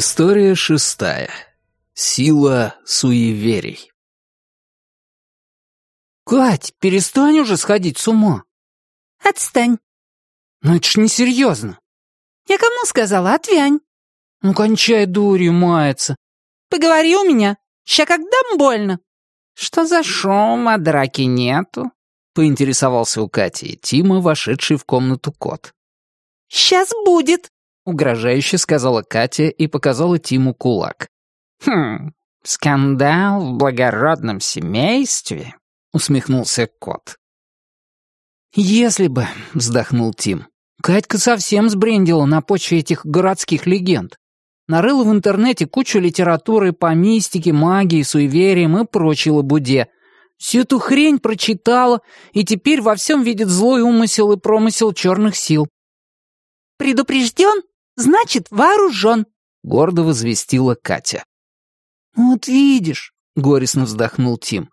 История шестая. Сила суеверий. «Кать, перестань уже сходить с ума!» «Отстань!» «Ну это ж несерьезно!» «Я кому сказала? Отвянь!» «Ну кончай дурью маяться!» «Поговори у меня! Ща как дам больно!» «Что за шум, а драки нету?» — поинтересовался у Кати и Тима, вошедший в комнату кот. «Сейчас будет!» — угрожающе сказала Катя и показала Тиму кулак. «Хм, скандал в благородном семействе?» — усмехнулся кот. «Если бы», — вздохнул Тим, — «Катька совсем сбрендила на почве этих городских легенд. Нарыла в интернете кучу литературы по мистике, магии, суевериям и прочей лабуде. Всю эту хрень прочитала и теперь во всем видит злой умысел и промысел черных сил. «Предупрежден, значит вооружен», — гордо возвестила Катя. «Вот видишь», — горестно вздохнул Тим.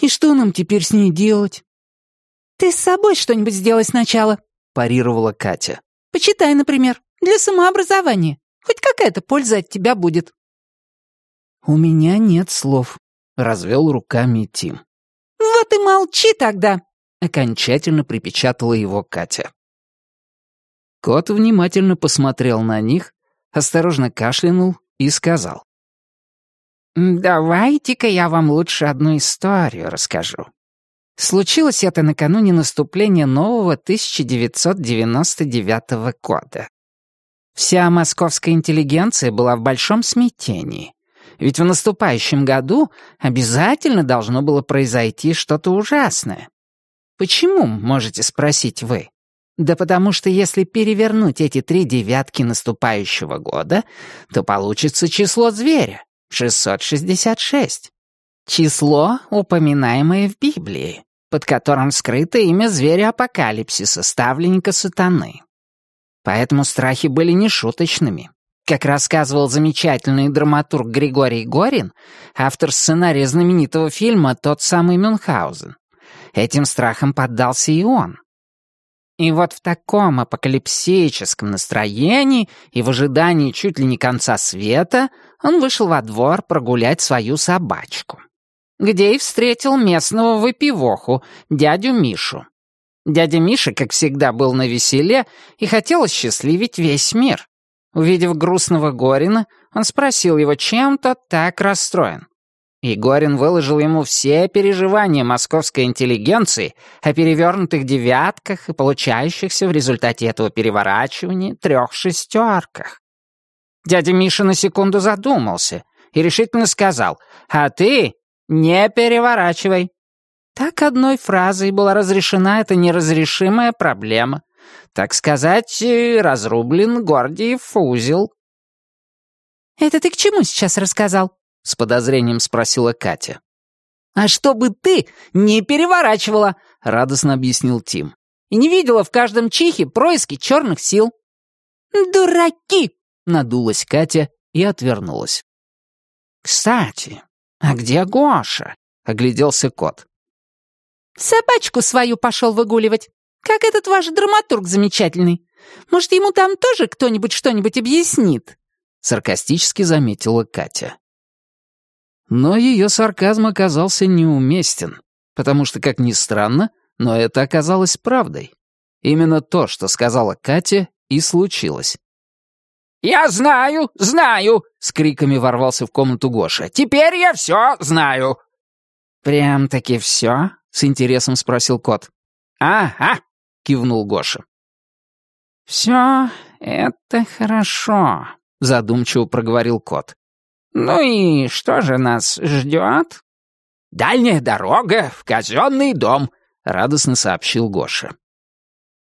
«И что нам теперь с ней делать?» «Ты с собой что-нибудь сделай сначала», — парировала Катя. «Почитай, например, для самообразования. Хоть какая-то польза от тебя будет». «У меня нет слов», — развел руками Тим. «Вот и молчи тогда», — окончательно припечатала его Катя. Кот внимательно посмотрел на них, осторожно кашлянул и сказал. «Давайте-ка я вам лучше одну историю расскажу. Случилось это накануне наступления нового 1999 года. Вся московская интеллигенция была в большом смятении. Ведь в наступающем году обязательно должно было произойти что-то ужасное. Почему, можете спросить вы? Да потому что если перевернуть эти три девятки наступающего года, то получится число зверя — 666. Число, упоминаемое в Библии, под которым скрыто имя зверя апокалипсиса, ставленника сатаны. Поэтому страхи были нешуточными. Как рассказывал замечательный драматург Григорий Горин, автор сценария знаменитого фильма «Тот самый Мюнхгаузен», этим страхом поддался и он. И вот в таком апокалипсическом настроении и в ожидании чуть ли не конца света он вышел во двор прогулять свою собачку, где и встретил местного выпивоху, дядю Мишу. Дядя Миша, как всегда, был на веселе и хотел счастливить весь мир. Увидев грустного Горина, он спросил его, чем тот так расстроен. И Горин выложил ему все переживания московской интеллигенции о перевернутых девятках и получающихся в результате этого переворачивания трех шестерках. Дядя Миша на секунду задумался и решительно сказал, «А ты не переворачивай, так одной фразой была разрешена эта неразрешимая проблема. Так сказать, э, разрублен Гордиев узел. «Это ты к чему сейчас рассказал?» — с подозрением спросила Катя. «А чтобы ты не переворачивала», — радостно объяснил Тим. «И не видела в каждом чихе происки черных сил». «Дураки!» — надулась Катя и отвернулась. «Кстати, а где Гоша?» — огляделся кот. Собачку свою пошел выгуливать. Как этот ваш драматург замечательный. Может, ему там тоже кто-нибудь что-нибудь объяснит?» Саркастически заметила Катя. Но ее сарказм оказался неуместен, потому что, как ни странно, но это оказалось правдой. Именно то, что сказала Катя, и случилось. «Я знаю, знаю!» — с криками ворвался в комнату Гоша. «Теперь я все знаю!» «Прям-таки все?» — с интересом спросил кот. «Ага», — кивнул Гоша. «Все это хорошо», — задумчиво проговорил кот. «Ну и что же нас ждет?» «Дальняя дорога в казенный дом», — радостно сообщил Гоша.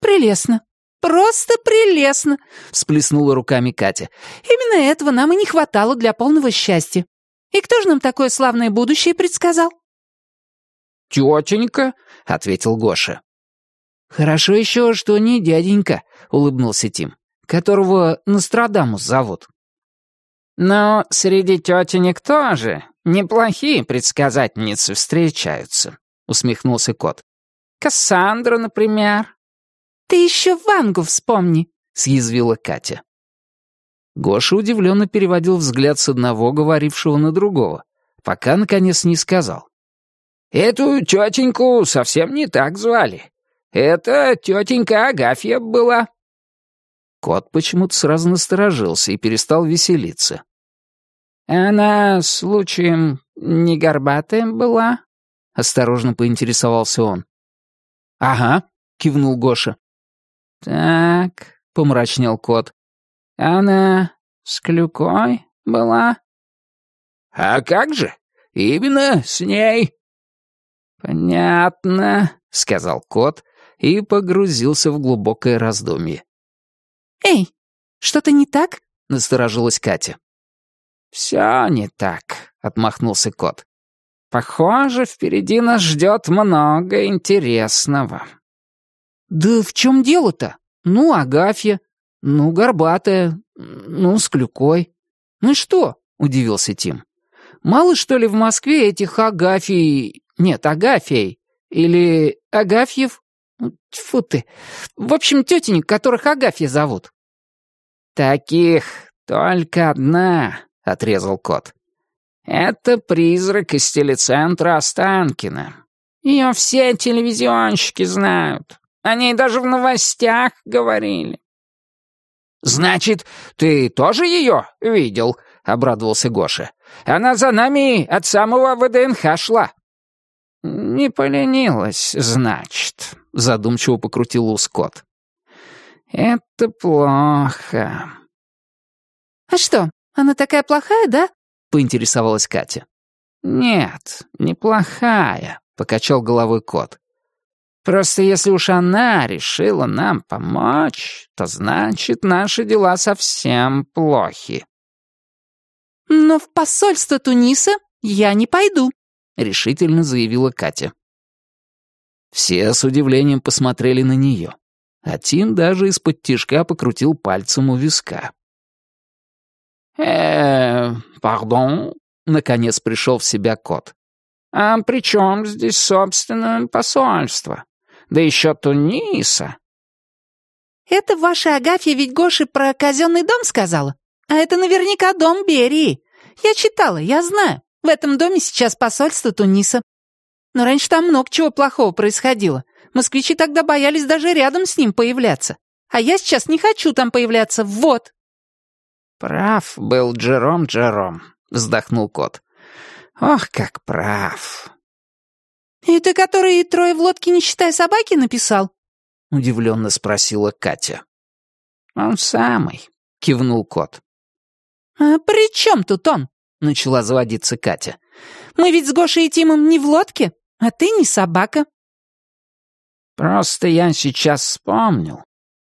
«Прелестно, просто прелестно», — всплеснула руками Катя. «Именно этого нам и не хватало для полного счастья. И кто же нам такое славное будущее предсказал?» «Тетенька», — ответил Гоша. «Хорошо еще, что не дяденька», — улыбнулся Тим, «которого Нострадамус зовут». «Но среди тетенек тоже неплохие предсказательницы встречаются», — усмехнулся кот. «Кассандра, например». «Ты еще Вангу вспомни», — съязвила Катя. Гоша удивленно переводил взгляд с одного говорившего на другого, пока, наконец, не сказал. «Эту тетеньку совсем не так звали. Это тетенька Агафья была». Кот почему-то сразу насторожился и перестал веселиться. «Она, случаем, не горбатая была?» — осторожно поинтересовался он. «Ага», — кивнул Гоша. «Так», — помрачнел кот. «Она с клюкой была?» «А как же? Именно с ней». «Понятно», — сказал кот и погрузился в глубокое раздумье. «Эй, что-то не так?» — насторожилась Катя. «Все не так», — отмахнулся кот. «Похоже, впереди нас ждет много интересного». «Да в чем дело-то? Ну, Агафья, ну, горбатая, ну, с клюкой. Ну что?» — удивился Тим. «Мало, что ли, в Москве этих Агафий... Нет, Агафей. Или Агафьев? Тьфу ты. В общем, тетенек, которых Агафья зовут». «Таких только одна», — отрезал кот. «Это призрак из телецентра Останкина. Ее все телевизионщики знают. О ней даже в новостях говорили». «Значит, ты тоже ее видел?» — обрадовался Гоша. «Она за нами от самого ВДНХ шла». «Не поленилась, значит», — задумчиво покрутил ус кот. «Это плохо». «А что, она такая плохая, да?» — поинтересовалась Катя. «Нет, неплохая», — покачал головой кот. «Просто если уж она решила нам помочь, то значит, наши дела совсем плохи». «Но в посольство Туниса я не пойду», — решительно заявила Катя. Все с удивлением посмотрели на нее, а Тим даже из-под тишка покрутил пальцем у виска э пардон?» — наконец пришел в себя кот. «А при чем здесь, собственно, посольство? Да еще Туниса». «Это ваша Агафья ведь Гоши про казенный дом сказала? А это наверняка дом Берии. Я читала, я знаю. В этом доме сейчас посольство Туниса. Но раньше там много чего плохого происходило. Москвичи тогда боялись даже рядом с ним появляться. А я сейчас не хочу там появляться, вот!» «Прав был Джером Джером», — вздохнул кот. «Ох, как прав!» «Это который «Трое в лодке, не считая собаки» написал?» — удивленно спросила Катя. «Он самый», — кивнул кот. «А при чем тут он?» — начала заводиться Катя. «Мы ведь с Гошей и Тимом не в лодке, а ты не собака». «Просто я сейчас вспомнил,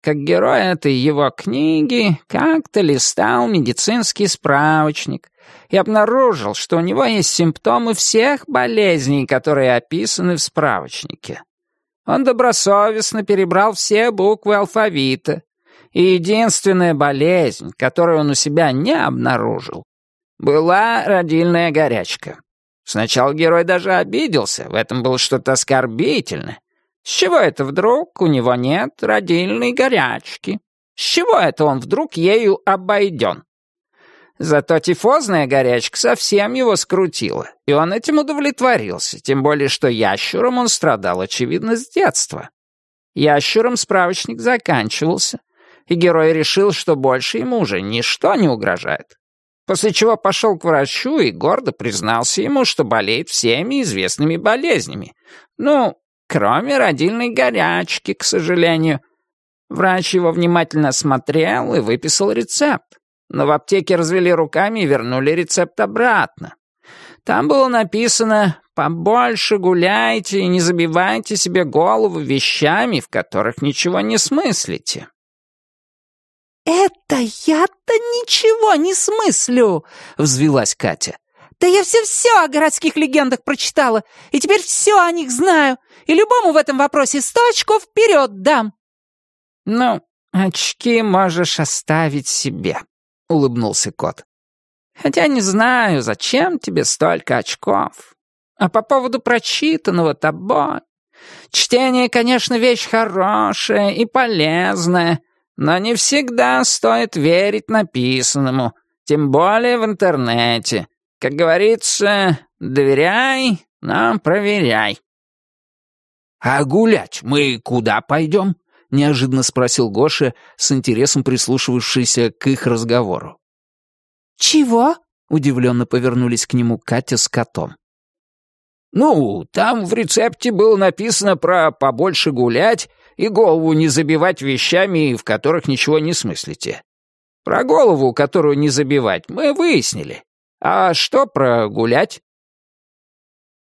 как герой этой его книги, как-то листал медицинский справочник и обнаружил, что у него есть симптомы всех болезней, которые описаны в справочнике. Он добросовестно перебрал все буквы алфавита, и единственная болезнь, которую он у себя не обнаружил, была родильная горячка. Сначала герой даже обиделся, в этом было что-то оскорбительное, с чего это вдруг у него нет родильной горячки? С чего это он вдруг ею обойден? Зато тифозная горячка совсем его скрутила, и он этим удовлетворился, тем более что ящуром он страдал, очевидно, с детства. Ящуром справочник заканчивался, и герой решил, что больше ему уже ничто не угрожает. После чего пошел к врачу и гордо признался ему, что болеет всеми известными болезнями. Ну, Кроме родильной горячки, к сожалению. Врач его внимательно смотрел и выписал рецепт. Но в аптеке развели руками и вернули рецепт обратно. Там было написано «Побольше гуляйте и не забивайте себе голову вещами, в которых ничего не смыслите». «Это я-то ничего не смыслю!» — взвилась Катя. «Да я все-все о городских легендах прочитала, и теперь все о них знаю, и любому в этом вопросе сто очков вперед дам». «Ну, очки можешь оставить себе», — улыбнулся кот. «Хотя не знаю, зачем тебе столько очков. А по поводу прочитанного тобой... Чтение, конечно, вещь хорошая и полезная, Но не всегда стоит верить написанному, тем более в интернете. Как говорится, доверяй, но проверяй». «А гулять мы куда пойдем?» — неожиданно спросил Гоша, с интересом прислушивавшийся к их разговору. «Чего?» — удивленно повернулись к нему Катя с котом. «Ну, там в рецепте было написано про побольше гулять и голову не забивать вещами, в которых ничего не смыслите. Про голову, которую не забивать, мы выяснили. А что про гулять?»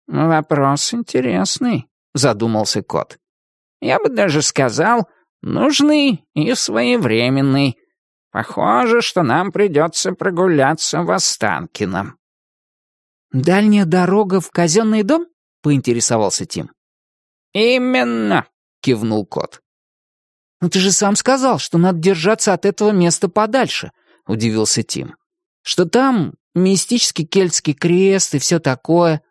«Вопрос интересный», — задумался кот. «Я бы даже сказал, нужный и своевременный. Похоже, что нам придется прогуляться в Останкино». «Дальняя дорога в казенный дом?» — поинтересовался Тим. «Именно», — кивнул кот. «Но ты же сам сказал, что надо держаться от этого места подальше», — удивился Тим. «Что там мистический кельтский крест и все такое,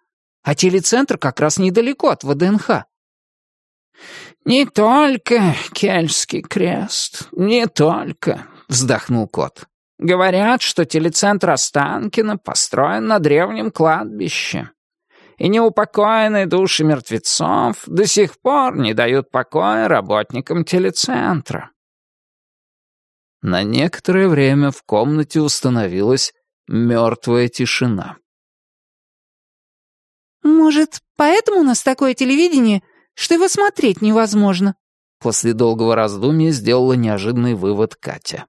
а телецентр как раз недалеко от ВДНХ». «Не только кельтский крест, не только», вздохнул кот. «Говорят, что телецентр Останкино построен на древнем кладбище. И неупокоенные души мертвецов до сих пор не дают покоя работникам телецентра». На некоторое время в комнате установилась мертвая тишина. «Может, поэтому у нас такое телевидение, что его смотреть невозможно?» После долгого раздумья сделала неожиданный вывод Катя.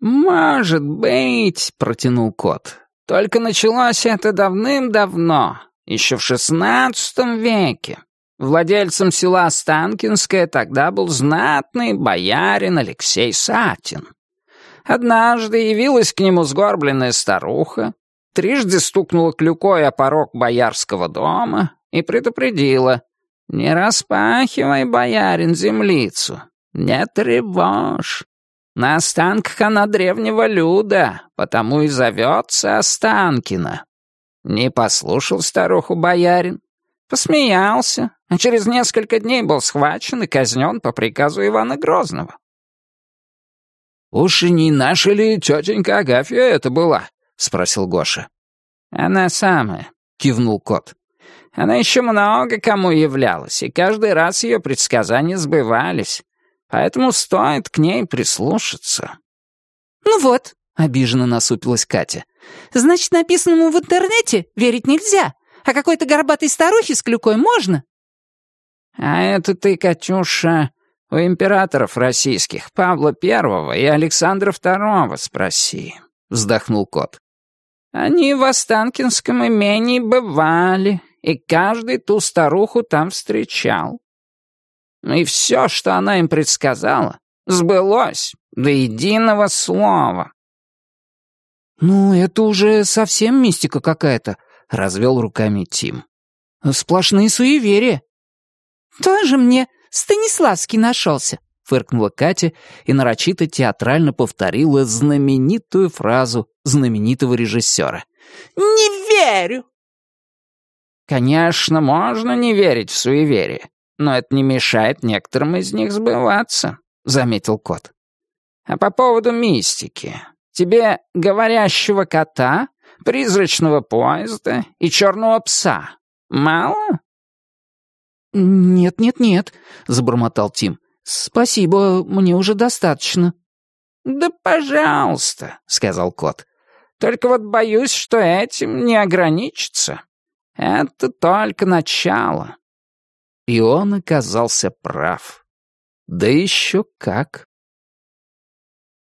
«Может быть», — протянул кот. «Только началось это давным-давно, еще в шестнадцатом веке. Владельцем села Станкинское тогда был знатный боярин Алексей Сатин. Однажды явилась к нему сгорбленная старуха, трижды стукнула клюкой о порог боярского дома и предупредила «Не распахивай, боярин, землицу, не тревожь, на останках она древнего люда, потому и зовется Останкина. Не послушал старуху боярин, посмеялся, а через несколько дней был схвачен и казнен по приказу Ивана Грозного. «Уж и не наша ли тетенька Агафья это была?» — спросил Гоша. «Она самая», — кивнул кот. «Она еще много кому являлась, и каждый раз ее предсказания сбывались поэтому стоит к ней прислушаться». «Ну вот», — обиженно насупилась Катя, «значит, написанному в интернете верить нельзя, а какой-то горбатой старухе с клюкой можно?» «А это ты, Катюша, у императоров российских Павла Первого и Александра Второго спроси», — вздохнул кот. «Они в Останкинском имении бывали, и каждый ту старуху там встречал. И все, что она им предсказала, сбылось до единого слова. «Ну, это уже совсем мистика какая-то», — развел руками Тим. «Сплошные суеверия». «Тоже мне Станиславский нашелся», — фыркнула Катя и нарочито театрально повторила знаменитую фразу знаменитого режиссера. «Не верю!» «Конечно, можно не верить в суеверие, но это не мешает некоторым из них сбываться», — заметил кот. «А по поводу мистики. Тебе говорящего кота, призрачного поезда и черного пса мало?» «Нет-нет-нет», — забормотал Тим. «Спасибо, мне уже достаточно». «Да пожалуйста», — сказал кот. «Только вот боюсь, что этим не ограничится. Это только начало». И он оказался прав. Да еще как.